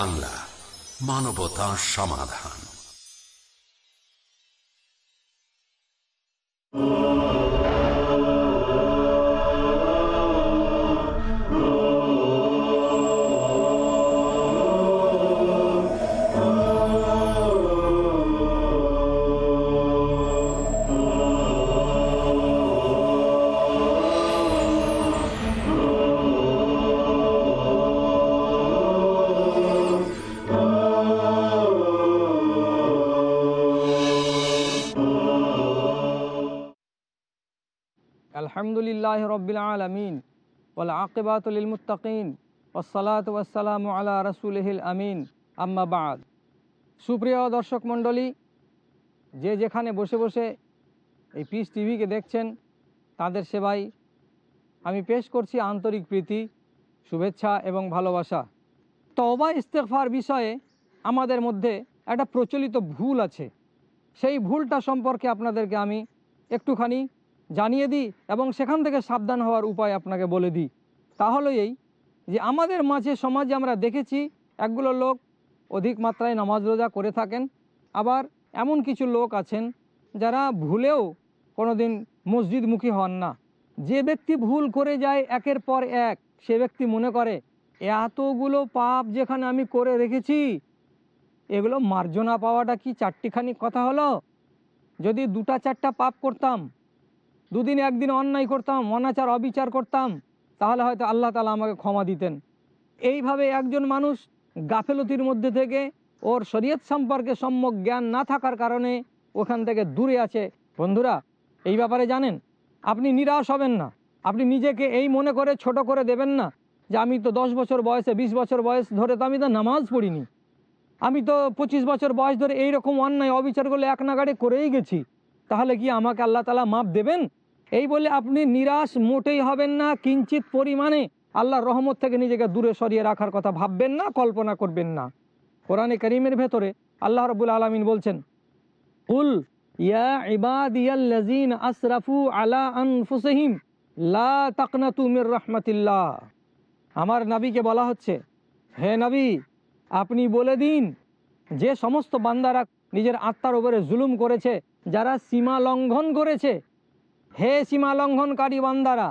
বাংলা মানবতা সমাধান। আলহামদুলিল্লাহ রবিল আলমিন ওল আকিবাতুল মুতাকিন ওসালাত ওয়াসালাম আলা রসুলহিল আমিন। আম্মাবাদ সুপ্রিয় দর্শক মণ্ডলী, যে যেখানে বসে বসে এই পিস টিভিকে দেখছেন, তাদের সেবায় আমি পেশ করছি আন্তরিক প্রীতি, শুভেচ্ছা এবং ভালোবাসা। তবা ইস্তেফার বিষয়ে আমাদের মধ্যে একটা প্রচলিত ভুল আছে। সেই ভুলটা সম্পর্কে আপনাদেরকে আমি একটুখানি জানিয়ে দিই এবং সেখান থেকে সাবধান হওয়ার উপায় আপনাকে বলে দিই। তাহলে এই যে আমাদের মাঝে সমাজে আমরা দেখেছি, একগুলো লোক অধিক মাত্রায় নামাজ রোজা করে থাকেন, আবার এমন কিছু লোক আছেন যারা ভুলেও কোনো দিন মসজিদমুখী হন না। যে ব্যক্তি ভুল করে যায় একের পর এক, সে ব্যক্তি মনে করে, এতগুলো পাপ যেখানে আমি করে রেখেছি, এগুলো মার্জনা পাওয়াটা কি চারটিখানি কথা হলো? যদি দুটা চারটা পাপ করতাম দুদিন একদিন অন্যায় করতাম, অনাচার, অবিচার করতাম, তাহলে হয়তো আল্লাহ তালা আমাকে ক্ষমা দিতেন। এইভাবে একজন মানুষ গাফেলতির মধ্যে থেকে ওর শরীয়ত সম্পর্কে সম্যক জ্ঞান না থাকার কারণে ওখান থেকে দূরে আছে। বন্ধুরা, এই ব্যাপারে জানেন? আপনি নিরাশ হবেন না। আপনি নিজেকে এই মনে করে ছোট করে দেবেন না যে আমি তো দশ বছর বয়সে ২০ বছর বয়স ধরে তো আমি তো নামাজ পড়িনি। আমি তো পঁচিশ বছর বয়স ধরে এইরকম অন্যায় অবিচারগুলো এক নাগাড়ে করেই গেছি। তাহলে কি আমাকে আল্লাহ তালা মাপ দেবেন? এই বলে আপনি নিরাশ মোটেই হবেন না, কিঞ্চিত পরিমাণে আল্লাহর রহমত থেকে নিজেকে দূরে সরিয়ে রাখার কথা ভাববেন না, কল্পনা করবেন না। কোরআনে করিমের ভেতরে আল্লাহ রবুল আলমিন বলছেন উল ইয়া আসরাফু আলা আনফুসিহিম, লা আমার নবীকে বলা হচ্ছে, হে নবী, আপনি বলে দিন, যে সমস্ত বান্দারা নিজের আত্মার উপরে জুলুম করেছে, যারা সীমা লঙ্ঘন করেছে হে সীমা লঙ্ঘনকারী বান্দারা,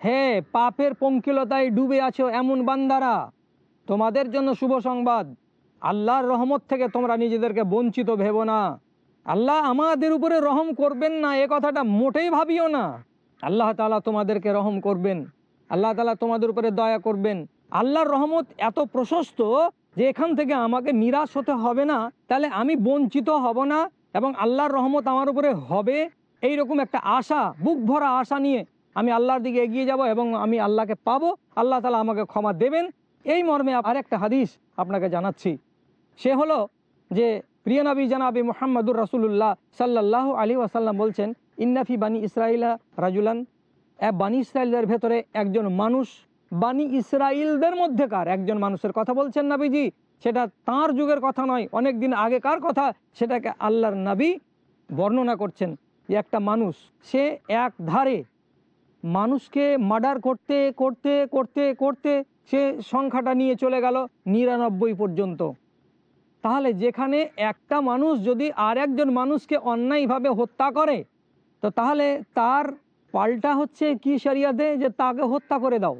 হে পাপের পঙ্কিলতায় ডুবে আছো এমন বান্দারা, তোমাদের জন্য শুভ সংবাদ। আল্লাহর রহমত থেকে তোমরা নিজেদেরকে বঞ্চিত ভেবো না। আল্লাহ আমাদের উপরে রহম করবেন না, এ কথাটা মোটেই ভাবিও না। আল্লাহ তালা তোমাদেরকে রহম করবেন, আল্লাহ তালা তোমাদের উপরে দয়া করবেন। আল্লাহর রহমত এত প্রশস্ত যে এখান থেকে আমাকে নিরাশ হতে হবে না, তাহলে আমি বঞ্চিত হব না এবং আল্লাহর রহমত আমার উপরে হবে এই রকম একটা আশা, বুক ভরা আশা নিয়ে আমি আল্লাহর দিকে এগিয়ে যাব এবং আমি আল্লাহকে পাবো। আল্লাহ তালা আমাকে ক্ষমা দেবেন। এই মর্মে আর একটা হাদিস আপনাকে জানাচ্ছি। সে হলো যে প্রিয় নবী জানাবি মোহাম্মদুর রাসুল্লাহ সাল্লাহ আলী ওয়াসাল্লাম বলছেন ইন্নাফি বানি ইসরাইলা রাজুলান। বানি ইসরায়েলদের ভেতরে একজন মানুষ বানি ইসরায়েলদের মধ্যেকার একজন মানুষের কথা বলছেন নাবিজি। সেটা তার যুগের কথা নয় অনেক দিন আগেকার কথা? সেটাকে আল্লাহর নাবি বর্ণনা করছেন। একটা মানুষ, সে এক ধারে মানুষকে মার্ডার করতে করতে করতে করতে সে সংখ্যাটা নিয়ে চলে গেল নিরানব্বই পর্যন্ত। তাহলে যেখানে একটা মানুষ যদি আর একজন মানুষকে অন্যায়ভাবে হত্যা করে, তো তাহলে তার পাল্টা হচ্ছে কি সারিয়াতে যে তাকে হত্যা করে দাও।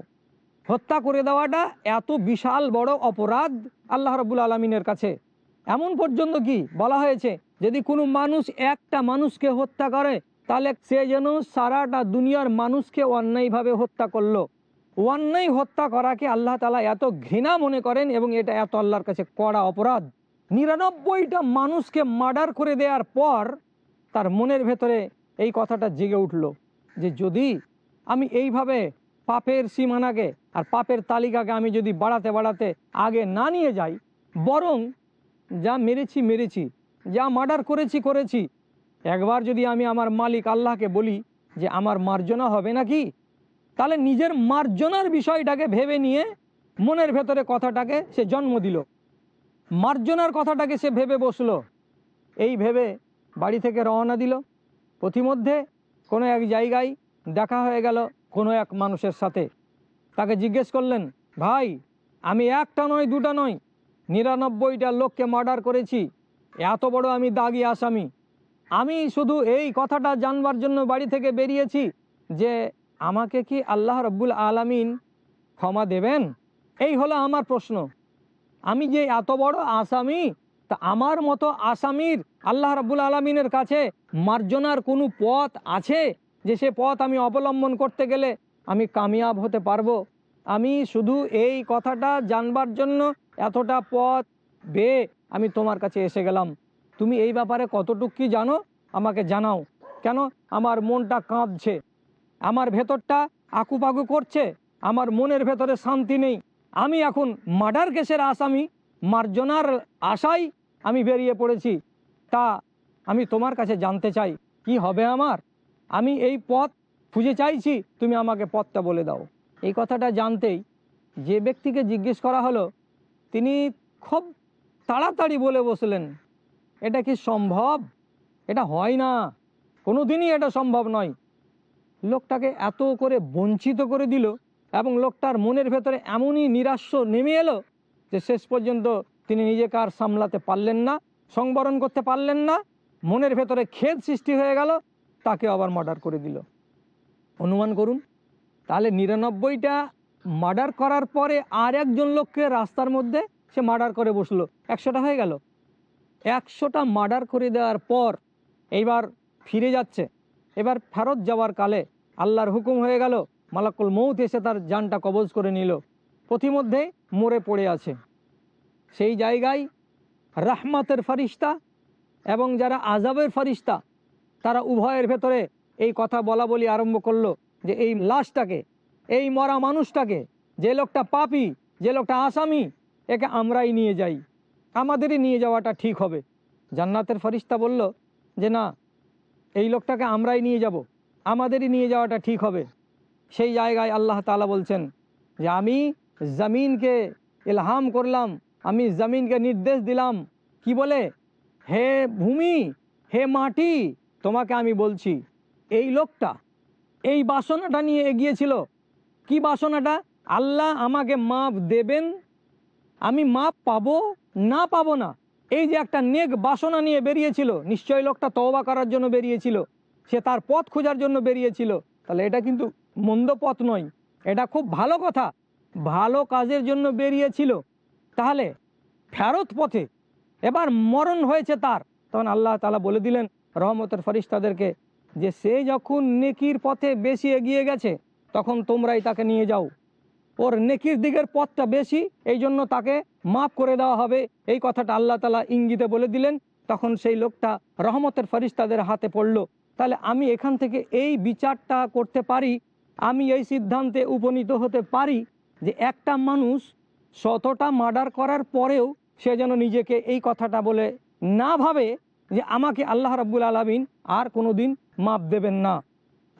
হত্যা করে দেওয়াটা এত বিশাল বড় অপরাধ আল্লাহ রবুল আলমিনের কাছে। এমন পর্যন্ত কি বলা হয়েছে, যদি কোনো মানুষ একটা মানুষকে হত্যা করে, তাহলে সে যেন সারাটা দুনিয়ার মানুষকে অন্যায়ভাবে হত্যা করল। অন্যায় হত্যা করাকে আল্লাহ তালা এত ঘৃণা মনে করেন এবং এটা এত আল্লাহর কাছে কড়া অপরাধ। নিরানব্বইটা মানুষকে মার্ডার করে দেওয়ার পর তার মনের ভেতরে এই কথাটা জেগে উঠল যে, যদি আমি এইভাবে পাপের সীমানাকে আর পাপের তালিকাকে আমি যদি বাড়াতে বাড়াতে আগে না নিয়ে যাই, বরং যা মেরেছি মেরেছি। যা মার্ডার করেছি করেছি। একবার যদি আমি আমার মালিক আল্লাহকে বলি যে আমার মার্জনা হবে নাকি, তাহলে নিজের মার্জনার বিষয়টাকে ভেবে নিয়ে মনের ভেতরে কথাটাকে সে জন্ম দিল। মার্জনার কথাটাকে সে ভেবে বসল। এই ভেবে বাড়ি থেকে রওনা দিল। পথিমধ্যে কোনো এক জায়গায় দেখা হয়ে গেল কোনো এক মানুষের সাথে। তাকে জিজ্ঞেস করলেন, ভাই, আমি একটা নয়, দুটা নয় নিরানব্বইটা লোককে মার্ডার করেছি। এত বড় আমি দাগি আসামি। আমি শুধু এই কথাটা জানবার জন্য বাড়ি থেকে বেরিয়েছি যে আমাকে কি আল্লাহ রব্বুল আলামিন ক্ষমা দেবেন? এই হলো আমার প্রশ্ন। আমি যে এত বড় আসামি, তা আমার মতো আসামির আল্লাহ রব্বুল আলমিনের কাছে মার্জনার কোনো পথ আছে যে সে পথ আমি অবলম্বন করতে গেলে আমি কামিয়াব হতে পারব? আমি শুধু এই কথাটা জানবার জন্য এতটা পথ বেয়ে আমি তোমার কাছে এসে গেলাম। তুমি এই ব্যাপারে কতটুকু কি জানো, আমাকে জানাও। কেন? আমার মনটা কাঁদছে আমার ভেতরটা আকুপাকু করছে। আমার মনের ভেতরে শান্তি নেই। আমি এখন মার্ডার কেসের আসামি, মার্জনার আশায় আমি বেরিয়ে পড়েছি। তা আমি তোমার কাছে জানতে চাই, কি হবে আমার? আমি এই পথ খুঁজে চাইছি, তুমি আমাকে পথটা বলে দাও। এই কথাটা জানতেই যে ব্যক্তিকে জিজ্ঞেস করা হলো তিনি খুব তাড়াতাড়ি বলে বসলেন, এটা কি সম্ভব? এটা হয় না। কোনো দিনই এটা সম্ভব নয়। লোকটাকে এত করে বঞ্চিত করে দিল এবং লোকটার মনের ভেতরে এমনই নিরাস্য নেমে এলো যে শেষ পর্যন্ত তিনি নিজেকে আর সামলাতে পারলেন না, সংবরণ করতে পারলেন না, মনের ভেতরে খেদ সৃষ্টি হয়ে গেল, তাকে আবার মার্ডার করে দিল। অনুমান করুন, তাহলে নিরানব্বইটা মার্ডার করার পরে আর একজন লোককে রাস্তার মধ্যে সে মার্ডার করে বসল। একশোটা হয়ে গেল। একশোটা মার্ডার করে দেওয়ার পর এইবার ফিরে যাচ্ছে। এবার ফেরত যাওয়ার কালে আল্লাহর হুকুম হয়ে গেল, মালাকুল মৌত এসে তার জানটা কবজ করে নিল। পথিমধ্যে মরে পড়ে আছে। সেই জায়গায় রাহমাতের ফারিস্তা এবং যারা আজাবের ফারিস্তা, তারা উভয়ের ভেতরে এই কথা বলা বলি আরম্ভ করল যে এই লাশটাকে এই মরা মানুষটাকে, যে লোকটা পাপি, যে লোকটা আসামি, একে আমরাই নিয়ে যাই। আমাদেরই নিয়ে যাওয়াটা ঠিক হবে। জান্নাতের ফরিস্তা বলল, যে না, এই লোকটাকে আমরাই নিয়ে যাব। আমাদেরই নিয়ে যাওয়াটা ঠিক হবে। সেই জায়গায় আল্লাহ তালা বলছেন যে, আমি জমিনকে ইলহাম করলাম, আমি জমিনকে নির্দেশ দিলাম। কি বলে? হে ভূমি, হে মাটি, তোমাকে আমি বলছি, এই লোকটা এই বাসনাটা নিয়ে এগিয়েছিল কি বাসনাটা? আল্লাহ আমাকে মাপ দেবেন, আমি মাপ পাবো, না পাবো না। এই যে একটা নেক বাসনা নিয়ে বেরিয়েছিল, নিশ্চয়ই লোকটা তওবা করার জন্য বেরিয়েছিল, সে তার পথ খোঁজার জন্য বেরিয়েছিল, তাহলে এটা কিন্তু মন্দ পথ নয়, এটা খুব ভালো কথা। ভালো কাজের জন্য বেরিয়েছিল, তাহলে ফেরত পথে এবার মরণ হয়েছে তার। তখন আল্লাহ তালা বলে দিলেন, রহমতের ফরিস্তাদেরকে যে সে যখন নেকির পথে বেশি এগিয়ে গেছে তখন তোমরাই তাকে নিয়ে যাও। ওর নেকির দিকের পথটা বেশি, এই জন্য তাকে মাফ করে দেওয়া হবে। এই কথাটা আল্লাহ তালা ইঙ্গিতে বলে দিলেন। তখন সেই লোকটা রহমতের ফরিস্তাদের হাতে পড়ল। তাহলে আমি এখান থেকে এই বিচারটা করতে পারি? আমি এই সিদ্ধান্তে উপনীত হতে পারি যে একটা মানুষ শতটা মার্ডার করার পরেও সে যেন নিজেকে এই কথাটা বলে না ভাবে যে আমাকে আল্লাহ রাব্বুল আলমিন আর কোনো দিন মাপ দেবেন না।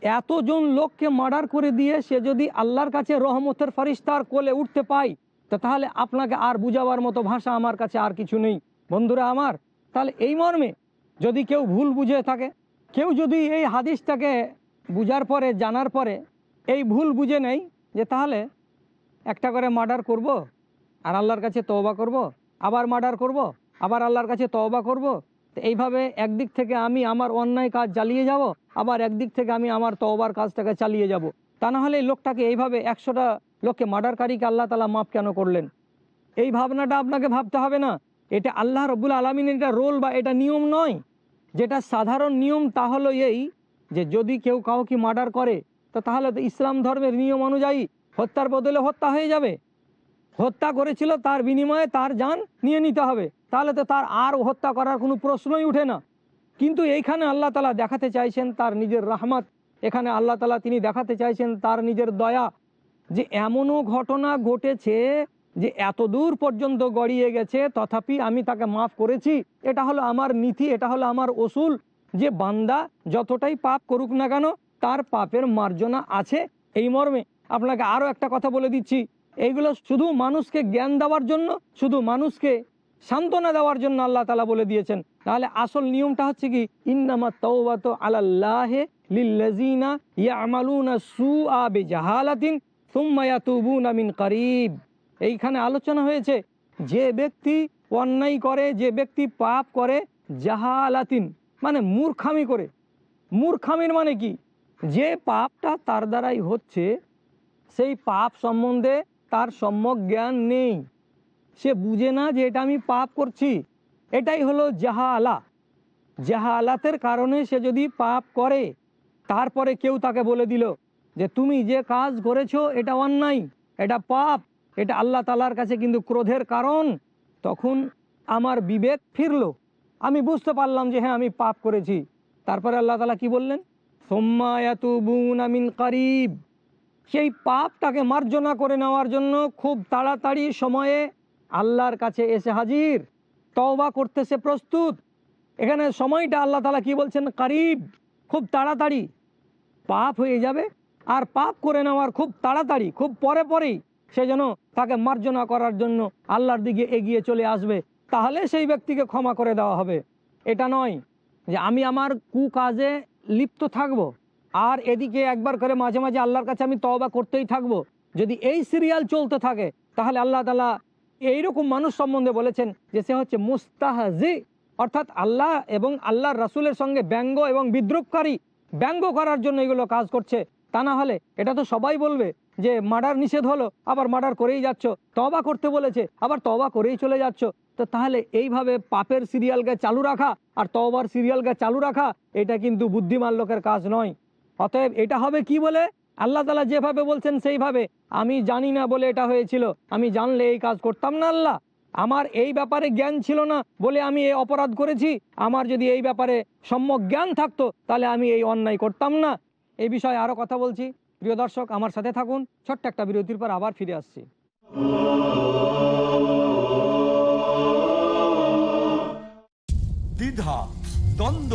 এতজন লোককে মার্ডার করে দিয়ে সে যদি আল্লাহর কাছে রহমতের ফরিস্তার কোলে উঠতে পায়, তো তাহলে আপনাকে আর বুঝাবার মতো ভাষা আমার কাছে আর কিছু নেই। বন্ধুরা আমার, তাহলে এই মর্মে যদি কেউ ভুল বুঝে থাকে, কেউ যদি এই হাদিসটাকে বুঝার পরে, জানার পরে এই ভুল বুঝে নেই, যে তাহলে একটা করে মার্ডার করব, আর আল্লাহর কাছে তওবা করব, আবার মার্ডার করব, আবার আল্লাহর কাছে তওবা করব তো এইভাবে একদিক থেকে আমি আমার অন্যায় কাজ চালিয়ে যাব, আবার একদিক থেকে আমি আমার তওবার কাজটাকে চালিয়ে যাব। তা না হলে লোকটাকে এইভাবে একশোটা লোককে মার্ডারকারীকে আল্লাহ তালা মাফ কেন করলেন? এই ভাবনাটা আপনাকে ভাবতে হবে না। এটা আল্লাহ রব্বুল আলমিনের এটা রোল বা এটা নিয়ম নয়। যেটা সাধারণ নিয়ম তা হলো এই যে যদি কেউ কাউকে মার্ডার করে, তো তাহলে তো ইসলাম ধর্মের নিয়ম অনুযায়ী হত্যার বদলে হত্যা হয়ে যাবে। হত্যা করেছিল তার বিনিময়ে তার যান নিয়ে নিতে হবে। তাহলে তো তার আর হত্যা করার কোনো প্রশ্নই উঠে না। কিন্তু এইখানে আল্লাহ তালা দেখাতে চাইছেন তার নিজের রাহমাত। এখানে আল্লাহ তালা তিনি দেখাতে চাইছেন তার নিজের দয়া। যে এমনও ঘটনা ঘটেছে যে এত দূর পর্যন্ত গড়িয়ে গেছে, তথাপি আমি তাকে মাফ করেছি। এটা হলো আমার নীতি, এটা হলো আমার ওসুল। যে বান্দা যতটাই পাপ করুক না কেন, তার পাপের মার্জনা আছে এই মর্মে। আপনাকে আরও একটা কথা বলে দিচ্ছি। এইগুলো শুধু মানুষকে জ্ঞান দেওয়ার জন্য, শুধু মানুষকে সান্ত্বনা দেওয়ার জন্য আল্লাহ তালা বলে দিয়েছেন। তাহলে আসল নিয়মটা হচ্ছে কি? ইন্নামা তৌবাত আলাল্লাহে লিল্লাজিনা ইয়ামালুনা সুআ বিজাহালাতিন সুম্মা ইয়াতুবুনা মিন করিব। এইখানে আলোচনা হয়েছে, যে ব্যক্তি অন্যায় করে, যে ব্যক্তি পাপ করে, জাহালাতিন মানে মূর্খামি করে। মূর্খামির মানে কি? যে পাপটা তার দ্বারাই হচ্ছে, সেই পাপ সম্বন্ধে তার সম্যক জ্ঞান নেই। সে বুঝে না যে এটা আমি পাপ করছি। এটাই হলো জাহালা জাহালাতের কারণে সে যদি পাপ করে, তারপরে কেউ তাকে বলে দিল যে, তুমি যে কাজ করেছ, এটা অন্যায়, এটা পাপ, এটা আল্লাহ তালার কাছে কিন্তু ক্রোধের কারণ। তখন আমার বিবেক ফিরল। আমি বুঝতে পারলাম যে হ্যাঁ আমি পাপ করেছি। তারপরে আল্লাহ তালা কি বললেন? সোম্মায়াতুবুন আমিন কারিব। সেই পাপটাকে মার্জনা করে নেওয়ার জন্য খুব তাড়াতাড়ি সময়ে আল্লাহর কাছে এসে হাজির। তওবা করতে সে প্রস্তুত। এখানে সময়টা আল্লাহ তালা কি বলছেন? কারিব, খুব তাড়াতাড়ি। পাপ হয়ে যাবে। আর পাপ করে নেওয়ার খুব তাড়াতাড়ি, খুব পরে পরেই সে যেন তাকে মার্জনা করার জন্য আল্লাহর দিকে এগিয়ে চলে আসবে। তাহলে সেই ব্যক্তিকে ক্ষমা করে দেওয়া হবে। এটা নয় যে আমি আমার কুকাজে লিপ্ত থাকব আর এদিকে একবার করে মাঝে মাঝে আল্লাহর কাছে আমি তওবা করতেই থাকব। যদি এই সিরিয়াল চলতে থাকে, তাহলে আল্লাহ তালা এইরকম মানুষ সম্বন্ধে বলেছেন যে সে হচ্ছে মুস্তাহাজি, অর্থাৎ আল্লাহ এবং আল্লাহর রাসুলের সঙ্গে ব্যঙ্গ এবং বিদ্রুপকারী। ব্যঙ্গ করার জন্য এগুলো কাজ করছে। তা না হলে এটা তো সবাই বলবে যে মার্ডার নিষেধ হলো, আবার মার্ডার করেই যাচ্ছ। তবা করতে বলেছে, আবার তবা করেই চলে যাচ্ছ। তো তাহলে এইভাবে পাপের সিরিয়ালকে চালু রাখা আর তবার সিরিয়ালকে চালু রাখা, এটা কিন্তু বুদ্ধিমান লোকের কাজ নয়। অতএব এটা হবে কি বলে? আল্লাহ তালা যেভাবে বলছেন সেইভাবে। আমি জানি না বলে এটা হয়েছিল। আমি জানলে এই কাজ করতাম না আল্লাহ। আমার এই ব্যাপারে জ্ঞান ছিল না বলে আমি এই অপরাধ করেছি। আমার যদি এই ব্যাপারে সম্যক জ্ঞান থাকতো, তাহলে আমি এই অন্যায় করতাম না। এই বিষয়ে আরও কথা বলছি। প্রিয় দর্শক, আমার সাথে থাকুন। ছোট্ট একটা বিরতির পর আবার ফিরে আসছি। দ্বিধা, দ্বন্দ্ব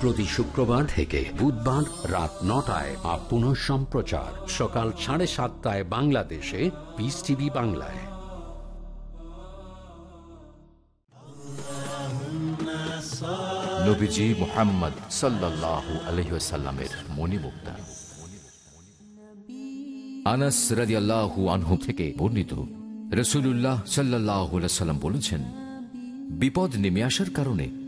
প্রতি শুক্রবার থেকে বুধবার রাত নটায় আর পুনঃ সম্প্রচার। সকাল সাড়ে সাতটায় বাংলাদেশে পিস টিভি বাংলায়। আনাস থেকে বর্ণিত রসুল্লাহ বলেছেন, বিপদ নেমে আসার কারণে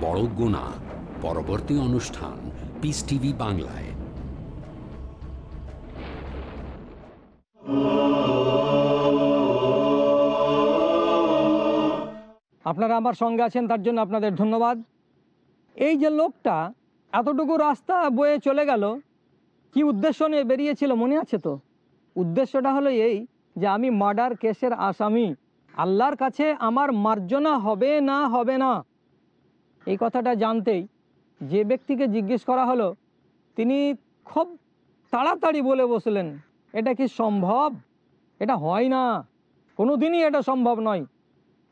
বড় গুণা, পরবর্তী অনুষ্ঠান পিস টিভি বাংলায়। আপনারা আমার সঙ্গে আছেন, তার জন্য আপনাদের ধন্যবাদ। এই যে লোকটা, এতটুকু রাস্তা বয়ে চলে গেল, কি উদ্দেশ্য নিয়ে বেরিয়েছিল মনে আছে তো? উদ্দেশ্যটা হলো এই যে আমি মার্ডার কেসের আসামি। আল্লাহর কাছে আমার মার্জনা হবে না হবে না। এই কথাটা জানতেই যে ব্যক্তিকে জিজ্ঞেস করা হলো, তিনি খুব তাড়াতাড়ি বলে বসলেন, এটা কি সম্ভব? এটা হয় না। কোনো দিনই এটা সম্ভব নয়।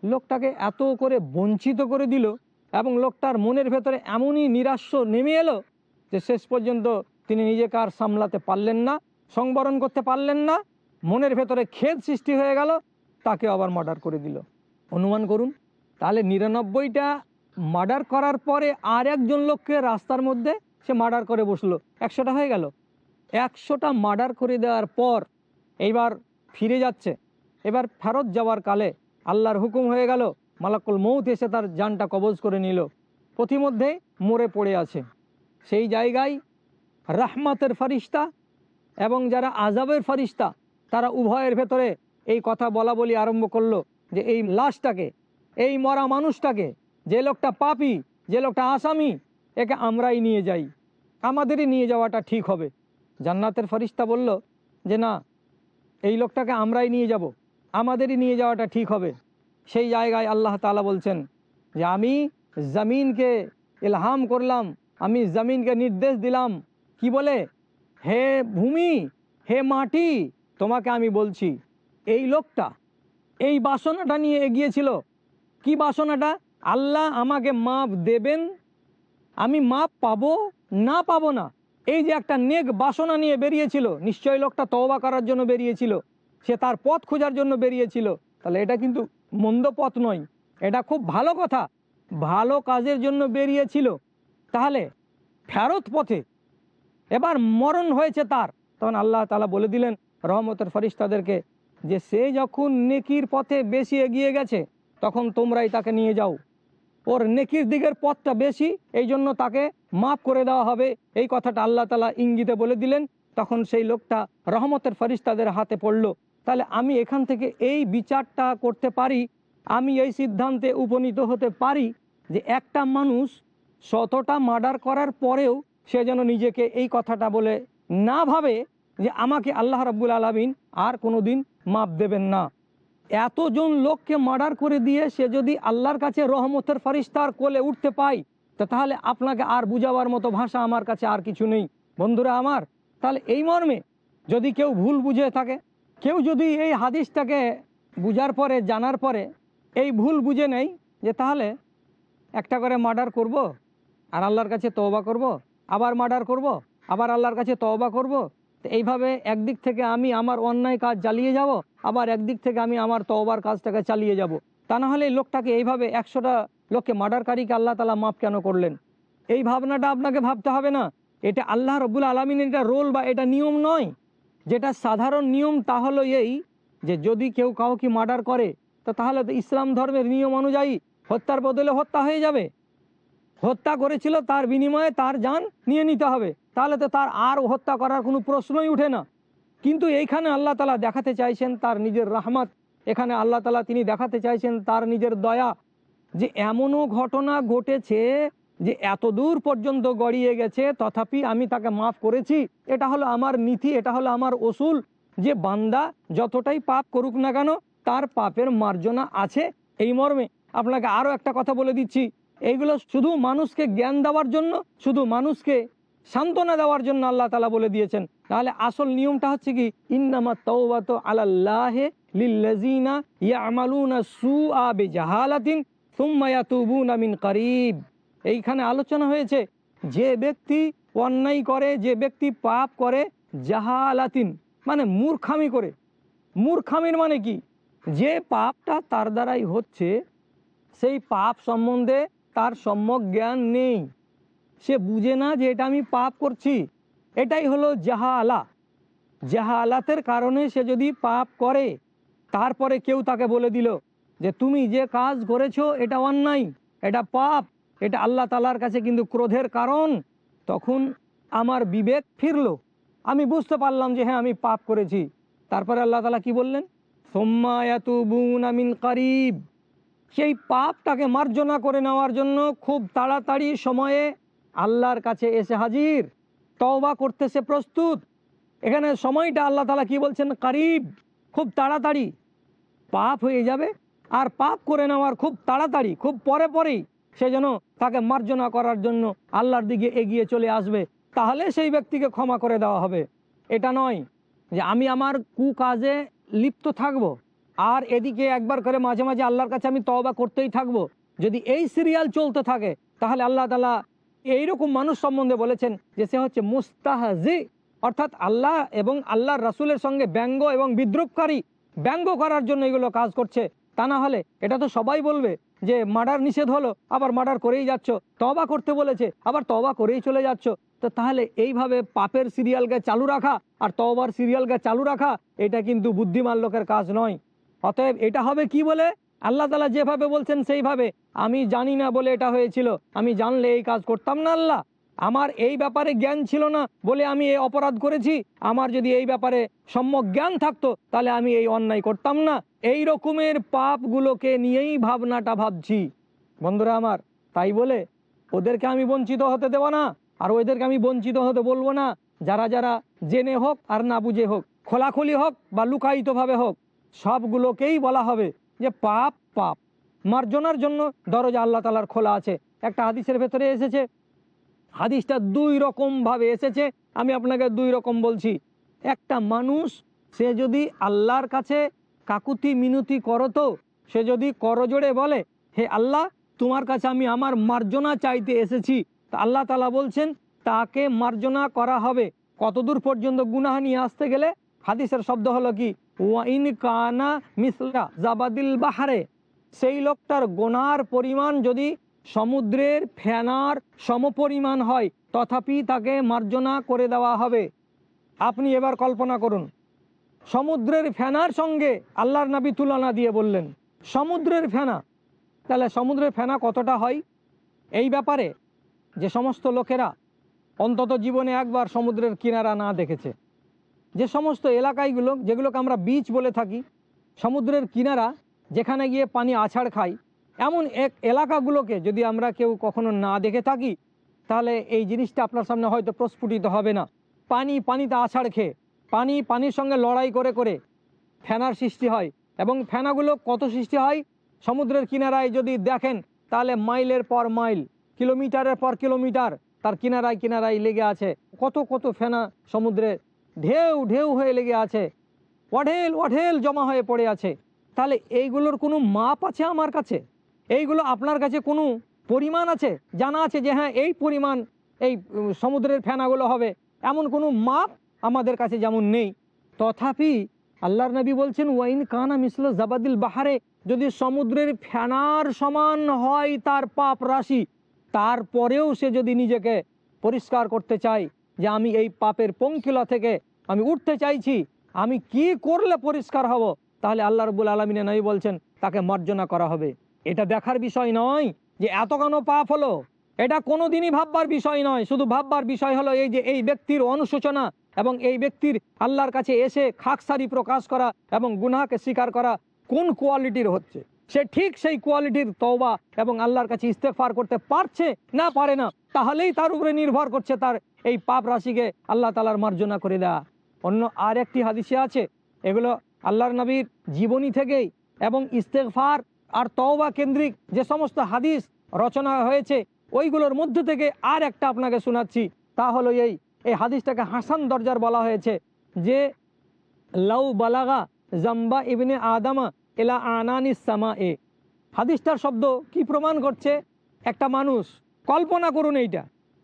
লোকটাকে এত করে বঞ্চিত করে দিল এবং লোকটার মনের ভেতরে এমনই নিরাশ্য নেমে এলো যে শেষ পর্যন্ত তিনি নিজেকে আর সামলাতে পারলেন না, সংবরণ করতে পারলেন না, মনের ভেতরে খেদ সৃষ্টি হয়ে গেল, তাকে আবার মার্ডার করে দিল। অনুমান করুন, তাহলে নিরানব্বইটা মার্ডার করার পরে আর একজন লোককে রাস্তার মধ্যে সে মার্ডার করে বসল। একশোটা হয়ে গেল। একশোটা মার্ডার করে দেওয়ার পর এইবার ফিরে যাচ্ছে। এবার ফেরত যাওয়ার কালে আল্লাহর হুকুম হয়ে গেল, মালাকুল মৌত এসে তার জানটা কবজ করে নিল। পথিমধ্যে মরে পড়ে আছে। সেই জায়গায় রাহমাতের ফারিস্তা এবং যারা আজাবের ফারিস্তা, তারা উভয়ের ভেতরে এই কথা বলা বলি আরম্ভ করল যে এই লাশটাকে, এই মরা মানুষটাকে যে লোকটা পাপি, যে লোকটা আসামি, একে আমরাই নিয়ে যাই। আমাদেরই নিয়ে যাওয়াটা ঠিক হবে। জান্নাতের ফরিস্তা বলল, যে না, এই লোকটাকে আমরাই নিয়ে যাব। আমাদেরই নিয়ে যাওয়াটা ঠিক হবে। সেই জায়গায় আল্লাহ তালা বলছেন, যে আমি জমিনকে ইলহাম করলাম, আমি জমিনকে নির্দেশ দিলাম। কি বলে? হে ভূমি, হে মাটি, তোমাকে আমি বলছি, এই লোকটা এই বাসনাটা নিয়ে এগিয়েছিল কি বাসনাটা? আল্লাহ আমাকে মাপ দেবেন, আমি মাপ পাবো, না পাবো না। এই যে একটা নেক বাসনা নিয়ে বেরিয়েছিল নিশ্চয়ই লোকটা তওবা করার জন্য বেরিয়েছিল, সে তার পথ খোঁজার জন্য বেরিয়েছিল, তাহলে এটা কিন্তু মন্দ পথ নয়, এটা খুব ভালো কথা, ভালো কাজের জন্য বেরিয়েছিল। তাহলে ফেরত পথে এবার মরণ হয়েছে তার। তখন আল্লাহ তালা বলে দিলেন, রহমতের ফরিস্তাদেরকে যে সে যখন নেকির পথে বেশি এগিয়ে গেছে, তখন তোমরাই তাকে নিয়ে যাও। ওর নেকির দিকের পথটা বেশি, এই জন্য তাকে মাফ করে দেওয়া হবে। এই কথাটা আল্লাহ তালা ইঙ্গিতে বলে দিলেন। তখন সেই লোকটা রহমতের ফরিস্তাদের হাতে পড়ল। তাহলে আমি এখান থেকে এই বিচারটা করতে পারি? আমি এই সিদ্ধান্তে উপনীত হতে পারি যে একটা মানুষ শতটা মার্ডার করার পরেও সে যেন নিজেকে এই কথাটা বলে না ভাবে যে আমাকে আল্লাহ রাব্বুল আলমিন আর কোনো দিন মাপ দেবেন না। এতজন লোককে মার্ডার করে দিয়ে সে যদি আল্লাহর কাছে রহমতের ফরিস্তার কোলে উঠতে পায়, তো তাহলে আপনাকে আর বুঝাবার মতো ভাষা আমার কাছে আর কিছু নেই। বন্ধুরা আমার, তাহলে এই মর্মে যদি কেউ ভুল বুঝে থাকে, কেউ যদি এই হাদিসটাকে বুঝার পরে, জানার পরে এই ভুল বুঝে নেই, যে তাহলে একটা করে মার্ডার করব, আর আল্লাহর কাছে তওবা করব, আবার মার্ডার করব, আবার আল্লাহর কাছে তওবা করব, তো এইভাবে একদিক থেকে আমি আমার অন্যায় কাজ চালিয়ে যাব আবার একদিক থেকে আমি আমার তওবার কাজটাকে চালিয়ে যাব। তা না হলে লোকটাকে এইভাবে একশোটা লোককে মার্ডারকারীকে আল্লাহ তালা মাফ কেন করলেন? এই ভাবনাটা আপনাকে ভাবতে হবে না। এটা আল্লাহ রবুল আলমিনের এটা রোল বা এটা নিয়ম নয়। যেটা সাধারণ নিয়ম তা হলো এই যে যদি কেউ কাউকে মার্ডার করে, তো তাহলে তো ইসলাম ধর্মের নিয়ম অনুযায়ী হত্যার বদলে হত্যা হয়ে যাবে। হত্যা করেছিল তার বিনিময়ে তার যান নিয়ে নিতে হবে। তাহলে তো তার আর হত্যা করার কোনো প্রশ্নই উঠে না। কিন্তু এইখানে আল্লাহ তালা দেখাতে চাইছেন তার নিজের রাহমাত। এখানে আল্লাহ তালা তিনি দেখাতে চাইছেন তার নিজের দয়া। যে এমনও ঘটনা ঘটেছে যে এত দূর পর্যন্ত গড়িয়ে গেছে, তথাপি আমি তাকে মাফ করেছি। এটা হলো আমার নীতি, এটা হলো আমার ওসুল। যে বান্দা যতটাই পাপ করুক না কেন, তার পাপের মার্জনা আছে এই মর্মে। আপনাকে আরও একটা কথা বলে দিচ্ছি। এইগুলো শুধু মানুষকে জ্ঞান দেওয়ার জন্য, শুধু মানুষকে সান্ত্বনা দেওয়ার জন্য আল্লাহ তালা বলে দিয়েছেন। তাহলে আসল নিয়মটা হচ্ছে কি? ইন্নামা তৌবাত আলাল্লাহে লিল্লাজিনা ইয়ামালুনা সুআ বিজাহালাতিন সুম্মা ইয়াতুবুনা মিন করিব। এইখানে আলোচনা হয়েছে, যে ব্যক্তি অন্যায় করে, যে ব্যক্তি পাপ করে, জাহালাতিন মানে মূর্খামি করে। মূর্খামির মানে কি? যে পাপটা তার দ্বারাই হচ্ছে, সেই পাপ সম্বন্ধে তার সম্যক জ্ঞান নেই। সে বুঝে না যে এটা আমি পাপ করছি। এটাই হলো জাহালা জাহালাতের কারণে সে যদি পাপ করে, তারপরে কেউ তাকে বলে দিল যে, তুমি যে কাজ করেছ, এটা অন্যায়, এটা পাপ, এটা আল্লাহ তালার কাছে কিন্তু ক্রোধের কারণ। তখন আমার বিবেক ফিরলো। আমি বুঝতে পারলাম যে হ্যাঁ আমি পাপ করেছি। তারপরে আল্লাহ তালা কি বললেন? সোম্মায়াতুবুন আমিন করিব। সেই পাপটাকে মার্জনা করে নেওয়ার জন্য খুব তাড়াতাড়ি সময়ে আল্লাহর কাছে এসে হাজির। তওবা করতে সে প্রস্তুত। এখানে সময়টা আল্লাহ তালা কি বলছেন? কারিব, খুব তাড়াতাড়ি। পাপ হয়ে যাবে। আর পাপ করে নেওয়ার খুব তাড়াতাড়ি, খুব পরে পরেই সে যেন তাকে মার্জনা করার জন্য আল্লাহর দিকে এগিয়ে চলে আসবে। তাহলে সেই ব্যক্তিকে ক্ষমা করে দেওয়া হবে। এটা নয় যে আমি আমার কুকাজে লিপ্ত থাকব। আর এদিকে একবার করে মাঝে মাঝে আল্লাহর কাছে আমি তওবা করতেই থাকব। যদি এই সিরিয়াল চলতে থাকে, তাহলে আল্লাহ তালা এইরকম মানুষ সম্বন্ধে বলেছেন যে সে হচ্ছে মুস্তাহাজি, অর্থাৎ আল্লাহ এবং আল্লাহর রাসুলের সঙ্গে ব্যঙ্গ এবং বিদ্রুপকারী। ব্যঙ্গ করার জন্য এগুলো কাজ করছে। তা না হলে এটা তো সবাই বলবে যে মার্ডার নিষেধ হলো, আবার মার্ডার করেই যাচ্ছ। তবা করতে বলেছে, আবার তবা করেই চলে যাচ্ছ। তো তাহলে এইভাবে পাপের সিরিয়ালকে চালু রাখা আর তবার সিরিয়ালকে চালু রাখা, এটা কিন্তু বুদ্ধিমান লোকের কাজ নয়। অতএব এটা হবে কি বলে? আল্লাহ তালা যেভাবে বলছেন সেইভাবে। আমি জানি না বলে এটা হয়েছিল। আমি জানলে এই কাজ করতাম না আল্লাহ। আমার এই ব্যাপারে জ্ঞান ছিল না বলে আমি এই অপরাধ করেছি। আমার যদি এই ব্যাপারে সম্যক জ্ঞান থাকতো, তাহলে আমি এই অন্যায় করতাম না। এই রকমের পাপগুলোকে নিয়েই ভাবনাটা ভাবছি। বন্ধুরা আমার, তাই বলে ওদেরকে আমি বঞ্চিত হতে দেব না। আর ওদেরকে আমি বঞ্চিত হতে বলব না। যারা যারা জেনে হোক আর না বুঝে হোক, খোলাখুলি হোক বা লুকায়িতভাবে হোক, সবগুলোকেই বলা হবে। যে পাপ পাপ। মার্জনার জন্য দরজা আল্লাহ তালার খোলা আছে। একটা হাদিসের ভেতরে এসেছে, হাদিসটা দুই রকম ভাবে এসেছে, আমি আপনাকে দুই রকম বলছি। একটা মানুষ, সে যদি আল্লাহর কাছে কাকুতি মিনতি করতো সে যদি করজোড়ে বলে, হে আল্লাহ, তোমার কাছে আমি আমার মার্জনা চাইতে এসেছি। তা আল্লাহ তালা বলছেন, তাকে মার্জনা করা হবে। কতদূর পর্যন্ত গুনাহ নিয়ে আসতে গেলে, হাদিসের শব্দ হলো কি? ওয়াইন কানা মিসলা জাবাদিল বাহারে, সেই লোকটার গোনার পরিমাণ যদি সমুদ্রের ফেনার সমপরিমাণ হয়, তথাপি তাকে মার্জনা করে দেওয়া হবে। আপনি এবার কল্পনা করুন, সমুদ্রের ফেনার সঙ্গে আল্লাহর নবী তুলনা দিয়ে বললেন, সমুদ্রের ফেনা, তাহলে সমুদ্রের ফেনা কতটা হয়? এই ব্যাপারে যে সমস্ত লোকেরা অন্তত জীবনে একবার সমুদ্রের কিনারা না দেখেছে। যে সমস্ত এলাকাইগুলো যেগুলোকে আমরা বিচ বলে থাকি, সমুদ্রের কিনারা, যেখানে গিয়ে পানি আছাড় খাই, এমন এক এলাকাগুলোকে যদি আমরা কেউ কখনো না দেখে থাকি, তাহলে এই জিনিসটা আপনার সামনে হয়তো প্রস্ফুটিত হবে না। পানি পানিতে আছাড় খেয়ে, পানি পানির সঙ্গে লড়াই করে করে ফেনার সৃষ্টি হয় এবং ফেনাগুলো কত সৃষ্টি হয়? সমুদ্রের কিনারায় যদি দেখেন, তাহলে মাইলের পর মাইল, কিলোমিটারের পর কিলোমিটার তার কিনারায় কিনারায় লেগে আছে। কত কত ফেনা সমুদ্রে ঢেউ ঢেউ হয়ে লেগে আছে। অঢেল ওয়াঢেল জমা হয়ে পড়ে আছে। তাহলে এইগুলোর কোনো মাপ আছে আমার কাছে? এইগুলো আপনার কাছে কোনো পরিমাণ আছে? জানা আছে যে হ্যাঁ এই পরিমাণ এই সমুদ্রের ফেনাগুলো হবে। এমন কোনো মাপ আমাদের কাছে যেমন নেই। তথাপি আল্লাহর নবী বলছেন, ওয়াইন কানা মিসল জাবাদিল বাহারে, যদি সমুদ্রের ফেনার সমান হয় তার পাপ রাশি, তারপরেও সে যদি নিজেকে পরিষ্কার করতে চায় যে আমি এই পাপের পঙ্কিলা থেকে আমি উঠতে চাইছি, আমি কি করলে পরিষ্কার হব? তাহলে আল্লাহ রবুল আলমিনে নয় বলছেন, তাকে মার্জনা করা হবে। এটা দেখার বিষয় নয় যে এত কেন পাপ হলো। এটা কোনো দিনই ভাববার বিষয় নয়। শুধু ভাববার বিষয় হলো এই যে এই ব্যক্তির অনুশোচনা এবং এই ব্যক্তির আল্লাহর কাছে এসে খাকসারি প্রকাশ করা এবং গুনাহকে স্বীকার করা কোন কোয়ালিটির হচ্ছে? সে ঠিক সেই কোয়ালিটির তওবা এবং আল্লাহর কাছে ইস্তেফার করতে পারছে না, পারে না, তাহলেই তার উপরে নির্ভর করছে তার এই পাপ রাশিকে আল্লাহ তালার মার্জনা করে দেয়া। অন্য আর একটি হাদিসে আছে, এগুলো আল্লাহর নবীর জীবনী থেকেই এবং ইস্তেফার আর তওবা কেন্দ্রিক যে সমস্ত হাদিস রচনা হয়েছে, ওইগুলোর মধ্যে থেকে আর একটা আপনাকে শোনাচ্ছি। তা হলো এই এই হাদিসটাকে হাসান দরজার বলা হয়েছে যে, লাউ বালাগা জাম্বা ইবনে আদামা এলা আনানি সামা এ হাদিসটার শব্দ কি প্রমাণ করছে? একটা মানুষ, কল্পনা করুন এইটা।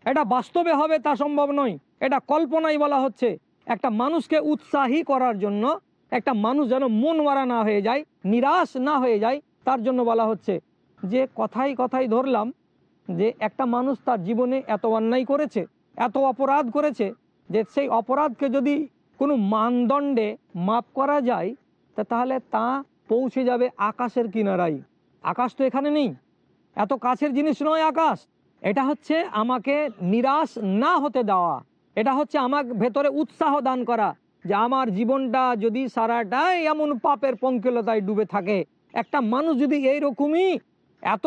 এটা বাস্তবে হবে তা সম্ভব নয়। এটা কল্পনাই বলা হচ্ছে, একটা মানুষকে উৎসাহী করার জন্য, একটা মানুষ যেন মন মারা না হয়ে যায়, নিরাশ না হয়ে যায়, তার জন্য বলা হচ্ছে। যে কথাই কথাই ধরলাম, যে একটা মানুষ তার জীবনে এত অন্যায় করেছে, এত অপরাধ করেছে, যে সেই অপরাধকে যদি কোনো মানদণ্ডে মাপ করা যায়, তা তাহলে তা পৌঁছে যাবে আকাশের কিনারায়। আকাশ তো এখানে নেই। এত কাছের জিনিস নয় আকাশ। এটা হচ্ছে আমাকে নিরাশ না হতে দেওয়া। এটা হচ্ছে আমার ভেতরে উৎসাহ দান করা যে আমার জীবনটা যদি সারাটাই এমন পাপের পঙ্কিলতায় ডুবে থাকে, একটা মানুষ যদি এইরকমই এত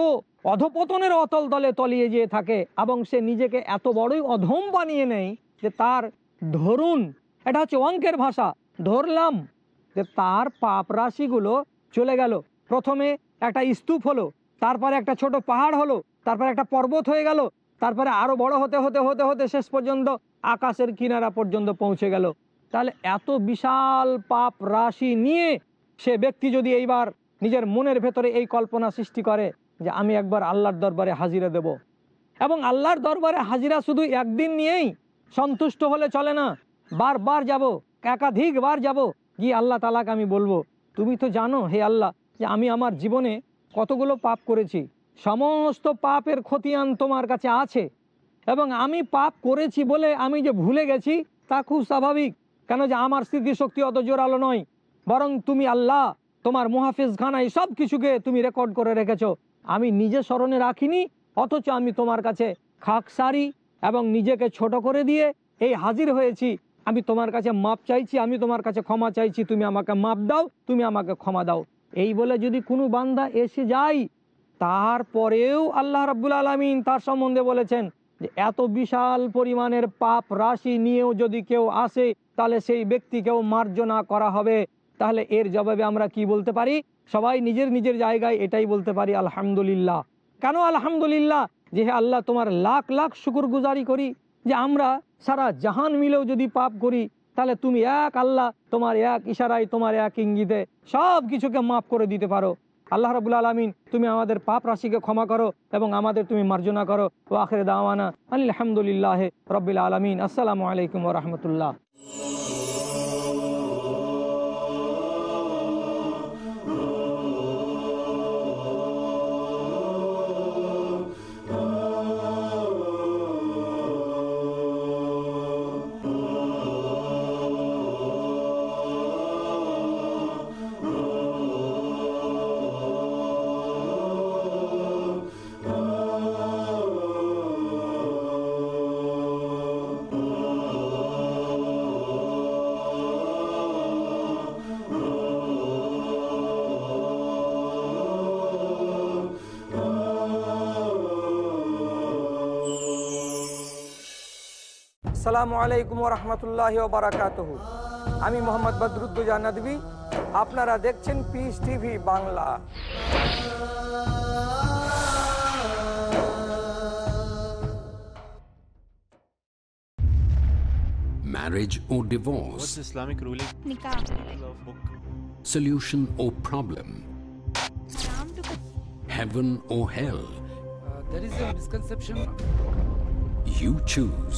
অধপতনের অতল তলে তলিয়ে যেয়ে থাকে এবং সে নিজেকে এত বড়ই অধম বানিয়ে নেয় যে তার ধরুন, এটা হচ্ছে অঙ্কের ভাষা, ধরলাম যে তার পাপ রাশিগুলো চলে গেল। প্রথমে একটা স্তূপ হলো, তারপরে একটা ছোট পাহাড় হলো তারপরে একটা পর্বত হয়ে গেল, তারপরে আরও বড় হতে হতে হতে হতে শেষ পর্যন্ত আকাশের কিনারা পর্যন্ত পৌঁছে গেল। তাহলে এত বিশাল পাপ রাশি নিয়ে সে ব্যক্তি যদি এইবার নিজের মনের ভেতরে এই কল্পনা সৃষ্টি করে যে আমি একবার আল্লাহর দরবারে হাজিরা দেব। এবং আল্লাহর দরবারে হাজিরা শুধু একদিন নিয়েই সন্তুষ্ট হলে চলে না, বারবার যাব, একাধিকবার যাব, গিয়ে আল্লাহ তালাকে আমি বলব, তুমি তো জানো হে আল্লাহ যে আমি আমার জীবনে কতগুলো পাপ করেছি সমস্ত পাপের খতিয়ান তোমার কাছে আছে এবং আমি পাপ করেছি বলে আমি যে ভুলে গেছি, তা খুব স্বাভাবিক। কেন যে আমার স্মৃতিশক্তি অত জোরালো নয়, বরং তুমি আল্লাহ, তোমার মুহাফিজ খানায় সব কিছুকে তুমি রেকর্ড করে রেখেছ। আমি নিজে স্মরণে রাখিনি, অথচ আমি তোমার কাছে খাকসারি এবং নিজেকে ছোট করে দিয়ে এই হাজির হয়েছি। আমি তোমার কাছে মাপ চাইছি, আমি তোমার কাছে ক্ষমা চাইছি, তুমি আমাকে মাপ দাও, তুমি আমাকে ক্ষমা দাও। এই বলে যদি কোনো বান্দা এসে যায় তারপরেও আল্লাহ রাব্বুল আলমিন তার সম্বন্ধে বলেছেন যে, এত বিশাল পরিমাণের পাপ রাশি নিয়েও যদি কেউ আসে, তাহলে সেই ব্যক্তিকেও মার্জনা করা হবে। তাহলে এর জবাবে আমরা কি বলতে পারি? সবাই নিজের নিজের জায়গায় এটাই বলতে পারি, আলহামদুলিল্লাহ। কেন আলহামদুলিল্লাহ? যে হে আল্লাহ, তোমার লাখ লাখ শুকুর গুজারি করি, যে আমরা সারা জাহান মিলেও যদি পাপ করি, তাহলে তুমি এক আল্লাহ, তোমার এক ইশারায়, তোমার এক ইঙ্গিতে সব কিছুকে মাফ করে দিতে পারো। আল্লাহ রবুল আলমিন, তুমি আমাদের পাপ রাশিকে ক্ষমা করো এবং আমাদের তুমি মার্জনা করো। ও আখরে দাওয়ানা আলহামদুলিল্লাহ রবিল আলমিন। আসসালামু আলাইকুম রহমতুল্লাহ। আসসালামু আলাইকুম রহমতুল্লাহ বারাকাত আমি মোহাম্মদ বদরুদ্দুজা নদী আপনারা দেখছেন Peace TV Bangla Marriage or divorce? What's Islamic ruling nikah of book? Solution or problem? Islam to Heaven or hell? there is a misconception You choose.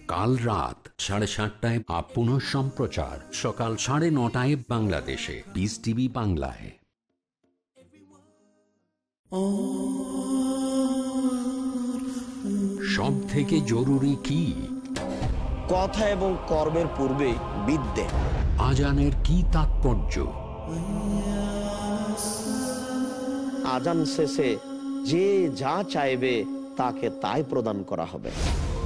কাল রাত সাড়ে সাতটায় আপন সম্প্রচার। সকাল সাড়ে নটায় বাংলাদেশে। পিস টিভি বাংলায়। সব থেকে জরুরি কি? কথা এবং কর্মের পূর্বে বিদ্যে। আজানের কি তাৎপর্য? আজান শেষে যে যা চাইবে তাকে তাই প্রদান করা হবে।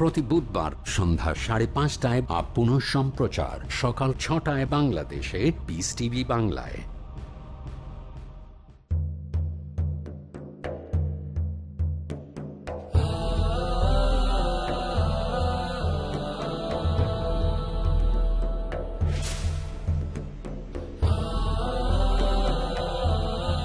প্রতি বুধবার সন্ধ্যা সাড়ে পাঁচটায় আপ পুনঃ সম্প্রচার সকাল ছটায় বাংলাদেশে পিস টিভি বাংলায়।